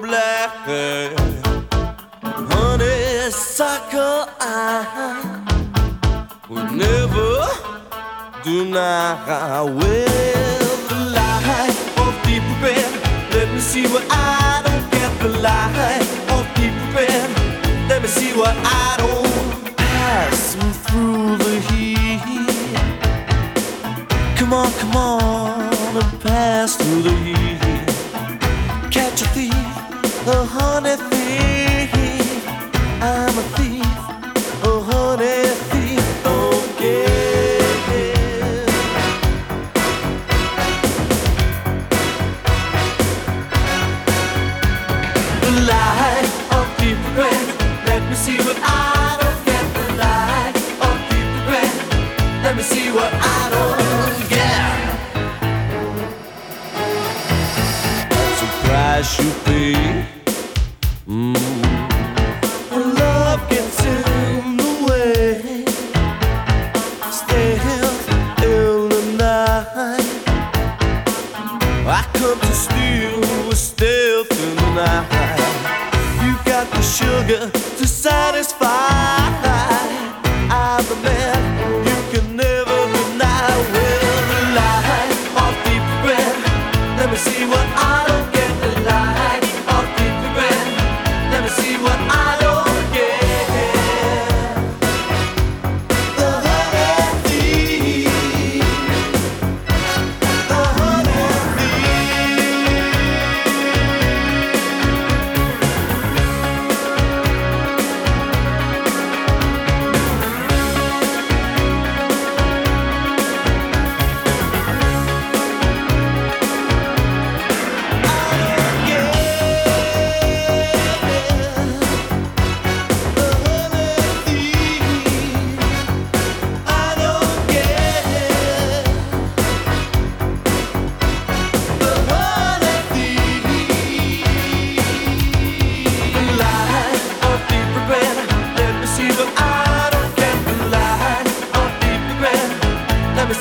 black Honeysuckle I would never deny the light of deep Let me see what I don't get The light of deep Let me see what I don't through the heat. Come on, come on gonna pass through the heat. Catch a thief, uh-huh. I come to steal with stealth in the night. You got the sugar to satisfy.